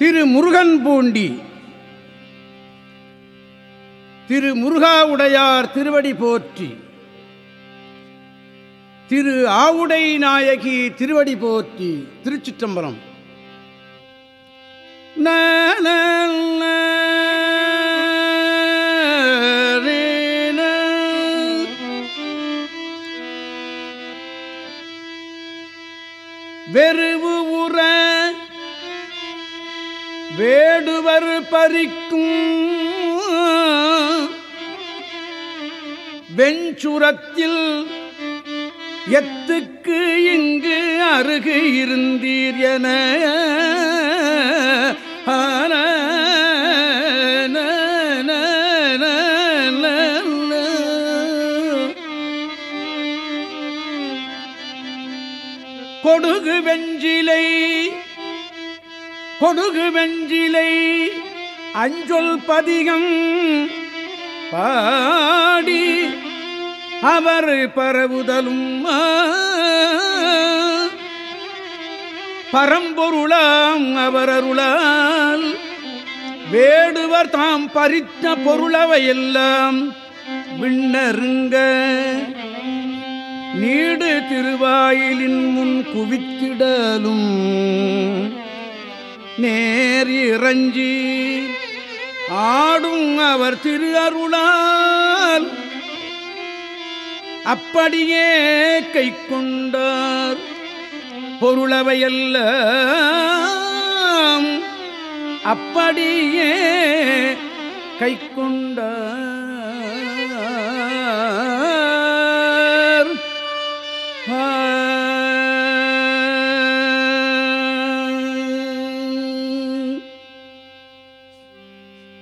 திரு முருகன் பூண்டி. திரு முருகாவுடையார் திருவடி போற்றி. திரு ஆவுடை நாயகி திருவடி போற்றி. திருச்சிற்றம்பலம். வெறுவு உற வேடுவர் பறிக்கும் வெஞ்சுரத்தில் எத்துக்கு இங்கு அருகு இருந்தீர் என கொடுகு வெஞ்சிலை கொடுகு வெஞ்சிலை அஞ்சொல் பதிகம் பாடி அவர் பரவுதலும் பரம்பொருளாம் அவர் அருளால் வேடுவர் தாம் பறித்த பொருளவையெல்லாம் விண்ணருங்க. நீடு திருவாயிலின் முன் குவித்திடலும் நேர் இறஞ்சி. ஆடும் அவர் திரு அருளால் அப்படியே கை கொண்டார். பொருளவையல்ல அப்படியே கை கொண்டார்.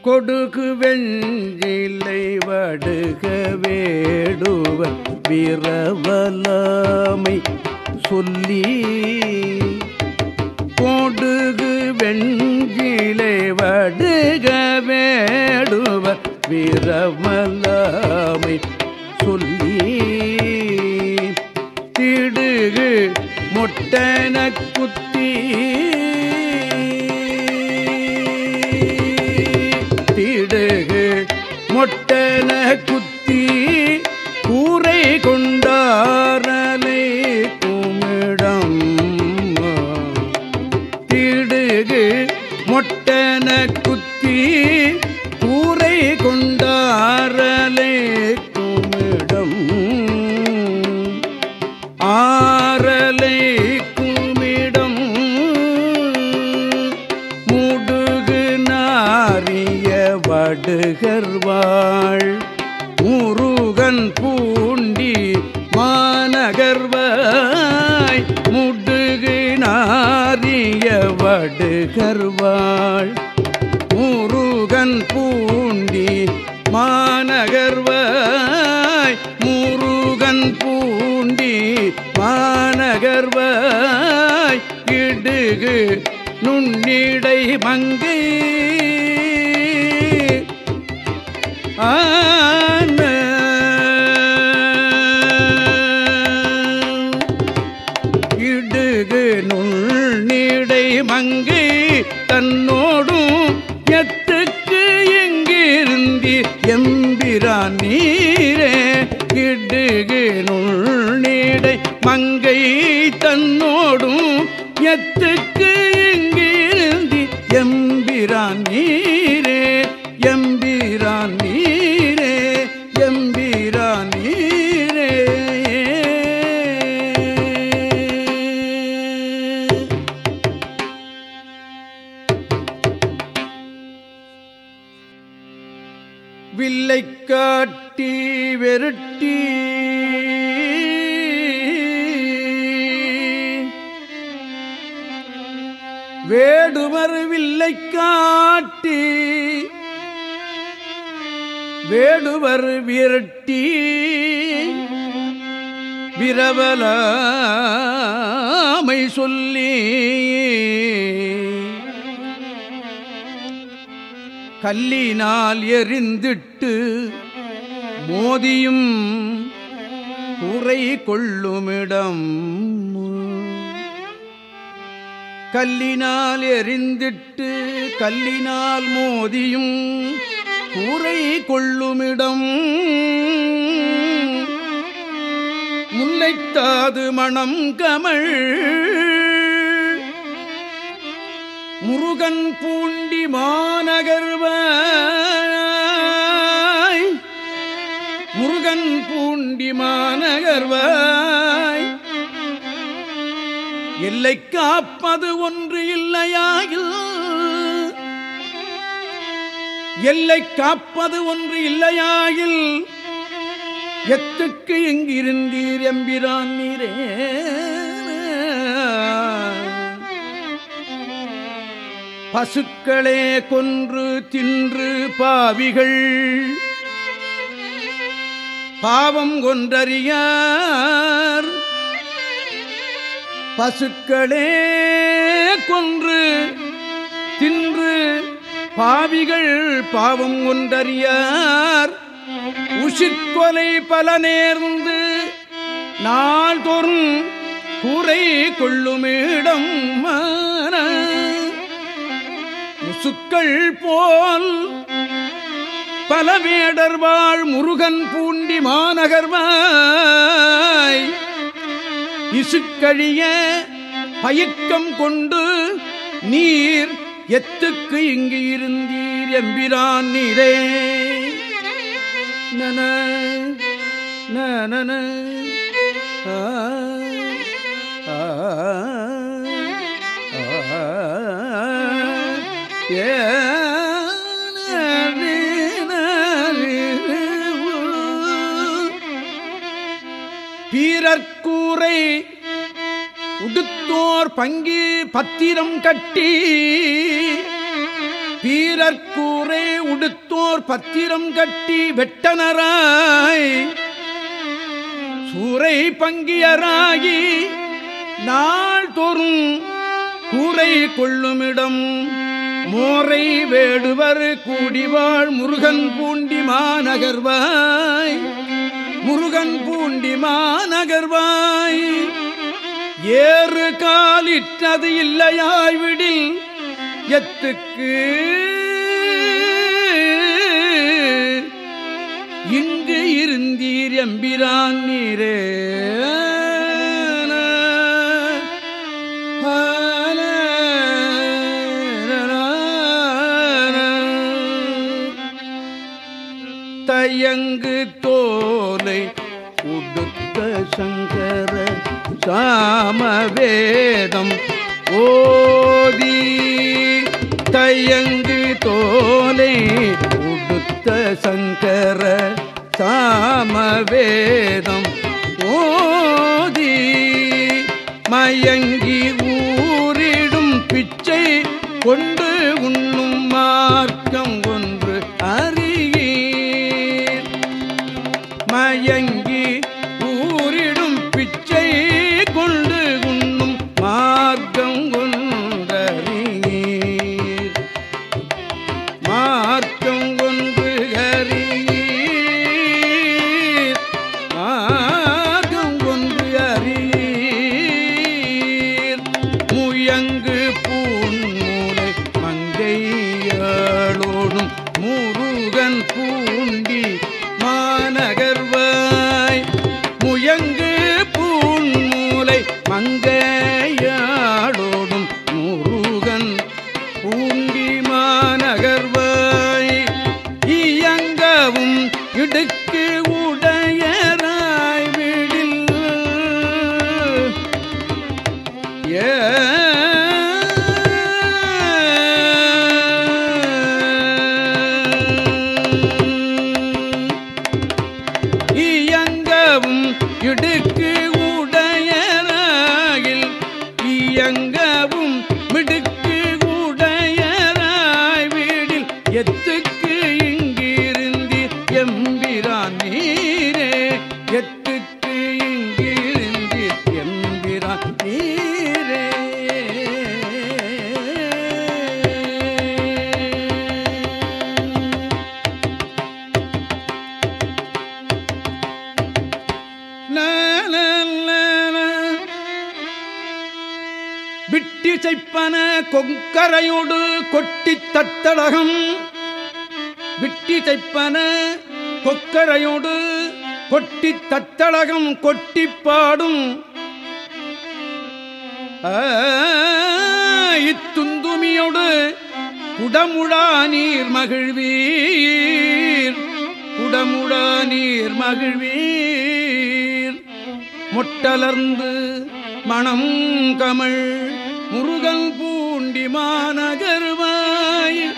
கொடுகு வெஞ்சிலை வடுக வேடுவர் விரவலாமை சொல்லி. கொடுகு வெஞ்சிலை வடுக வேடுவர் விரவலாமை சொல்லி. திடுகு முட்டன குத்தீ வடுகர்வாள் முருகன் பூண்டி மாநகர்வாய். முடுகு நாரிய வடுகர்வாள் முருகன் பூண்டி மாநகர்வாய். முருகன் பூண்டி மாநகர்வாய். இடுகு நுண்ணிடை மங்கு எம்பிரான் நீரே கிடுகினுள் நீடை மங்கை தன்னோடும் எத்து வில்லை காட்டி வெருட்டி. வேடுவர் வில்லை காட்டி. வேடுவர் விரட்டி. விரவலாமை சொல்லி கல்லினால் எரிந்திட்டு மோதியும் குறை கொள்ளுமிடம். கல்லினால் எரிந்திட்டு கல்லினால் மோதியும் கூரை கொள்ளுமிடம். முல்லைத்தாது மணம் கமழ் முருகன் பூண்டி மாநகர்வாய். முருகன் பூண்டி மாநகர்வாய். எல்லை காப்பது ஒன்று இல்லையாயில் எல்லை காப்பது ஒன்று இல்லையாயில் எத்துக்கு எங்கிருந்தீர் எம்பிரான் நீரே? பசுக்களே கொன்று தின்று பாவிகள். பாவம் கொன்றறியார். பசுக்களே கொன்று தின்று பாவிகள். பாவம் கொன்றறியார். உஷிற்கொலை பல நேர்ந்து நாள்தோறும் கூரை கொள்ளுமிடம் முசுக்கள் போல் பலவேடர் வாழ் முருகன் பூண்டி மாநகர்வாய். இசுக்கழிய பயிக்கம் கொண்டு நீர் எத்துக்கு இங்கு இருந்தீர் எம்பிரான் நீரே. நன நன. ஆ ஆ. பங்கி பத்திரம் கட்டி பீரற்கூரை உடுத்தோர் பத்திரம் கட்டி வெட்டனராய் சூரை பங்கியராகி நாள் தோறும் கூரை கொள்ளுமிடம். மோரை வேடுவர் கூடிவாள் முருகன் பூண்டி மாநகர்வாய். முருகன் பூண்டி மாநகர்வாய். ஏறு காலிட்டது இல்லையாய் விடில் எத்துக்கு. இங்கு இருந்தீர் எம்பிரான் நீரே. சாமவேதம் ஓதி தயங்கு தோலை உடுத்த சங்கர சாமவேதம் ஓதி மயங்கி ஊரிடும் பிச்சை கொண்டு மாற்றும் ஒன்று ஹரி மாறும் ஒன்று அறியீர் முயங்கு பூன்மூலை மங்கையாளோடும் முருகன் பூண்டி மாநகர்வாய். முயங்கு பூன்மூலை மங்கையாளோடும் முருகன் பூண்டி மாநகர்வாய். You dig? பிட்டி செய்ப்பன கொங்கரையோடு கொட்டி தத்தடகம் விட்டி தைப்பன கொக்கரையோடு கொட்டி தத்தடகம் கொட்டி பாடும். இத்துந்துமியோடு குடமுடா நீர் மகிழ்வீர். குடமுடா நீர் மகிழ்வீர். மொட்டலர்ந்து மணம் கமள் முருகன் பூண்டி மாநகர்வாய்.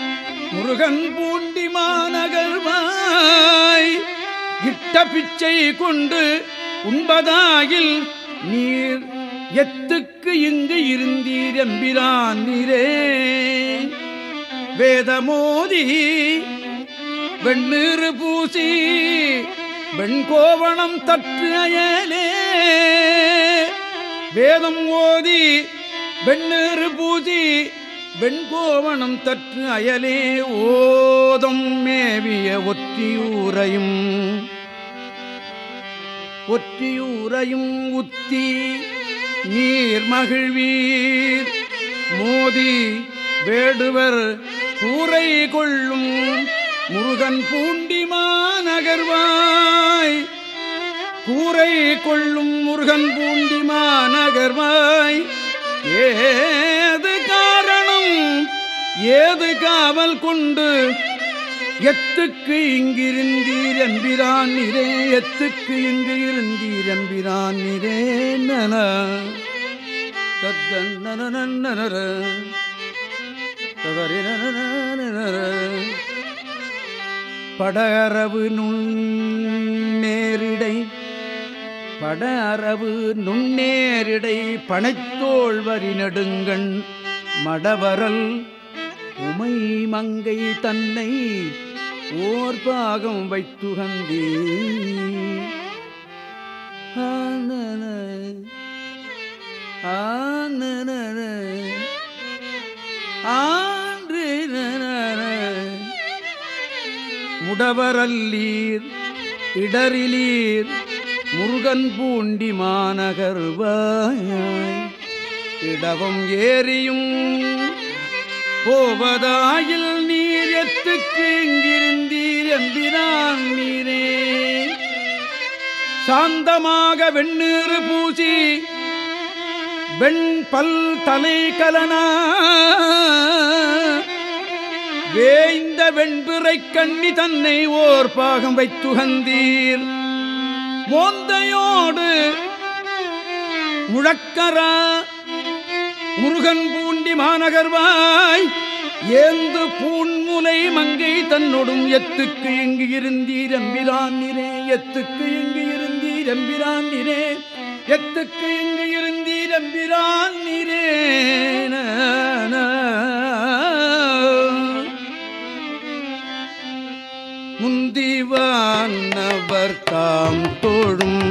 முருகன் பூண்டி மாநகர்வாய். இட்ட பிச்சை கொண்டு உண்பதாயில் நீர் எத்துக்கு இங்கு இருந்தீர் எம்பிரான் நீரே. வேதமோதி வெண்ணீறு பூசி வெண்கோவணம் தற்று அயலே. வேதம் ஓதி வெண்ணீறு பூசி வெண்கோவணம் தற்று அயலே ஓதம் மேவிய ஒற்றியூரையும். ஒற்றியூரையும் உத்தி நீர் மகிழ்வீர். மோதி வேடுவர் கூரை கொள்ளும் முருகன் பூண்டிமா நகர்வாய் கூரை கொள்ளும் முருகன் பூண்டிமா நகர்வாய் ஏது காரணம்? ஏது காவல் கொண்டு? எத்துக்கு இங்கிருந்தீர் எம்பிரான் நிறே எத்துக்கு இங்கு இருந்தீர் எம்பிரான் நிறே நன தத்தன்னர படரவு பட அரவு நுண்ணேரிடை பனைத்தோள் வரி நெடுங்கண் மடவரல் உமை மங்கை தன்னை ஓர் பாகம் வைத்துகந்தே. ஆனன ஆனன முடவரல்லீர் இடரிலீர் முருகன் பூண்டி மாநகர்வாய் இடவம் ஏறியும் போவதாயில் நீர் எத்துக்கு இங்கிருந்தீர் எம்பினான் நீரே. சாந்தமாக வெண்ணீறு பூசி வெண் பல் தலை கலனா. வேய்ந்த வெண்பிறை கண்ணி தன்னை ஓர் பாகம் வைத்துகந்தீர். மோந்தையோடு முழக்கரா முருகன் பூண்டி மாநகர்வாய் ஏந்து பூண்முனை மங்கை தன்னொடும் எத்துக்கு இங்கு இருந்தீர் எம்பிரான் நிறே எத்துக்கு இங்கு இருந்தீர் எம்பிரான் நிறே எத்துக்கு இங்கு இருந்தீர் எம்பிரான் நிறே முந்திவானவர் தாம் தோழும்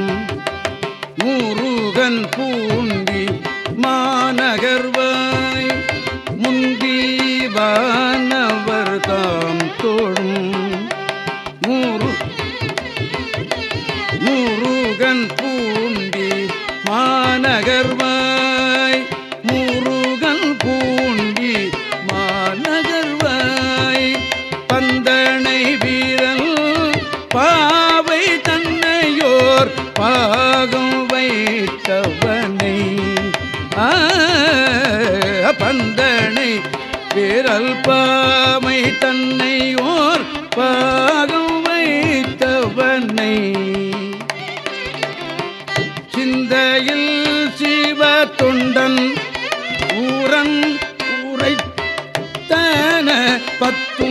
முருகன் பூண்டி விரல் தன்னை ஓர் பாகம் வைத்தவனை. சிந்தையில் சிவ தொண்டன் ஊரன் உரைத்தன பத்தும்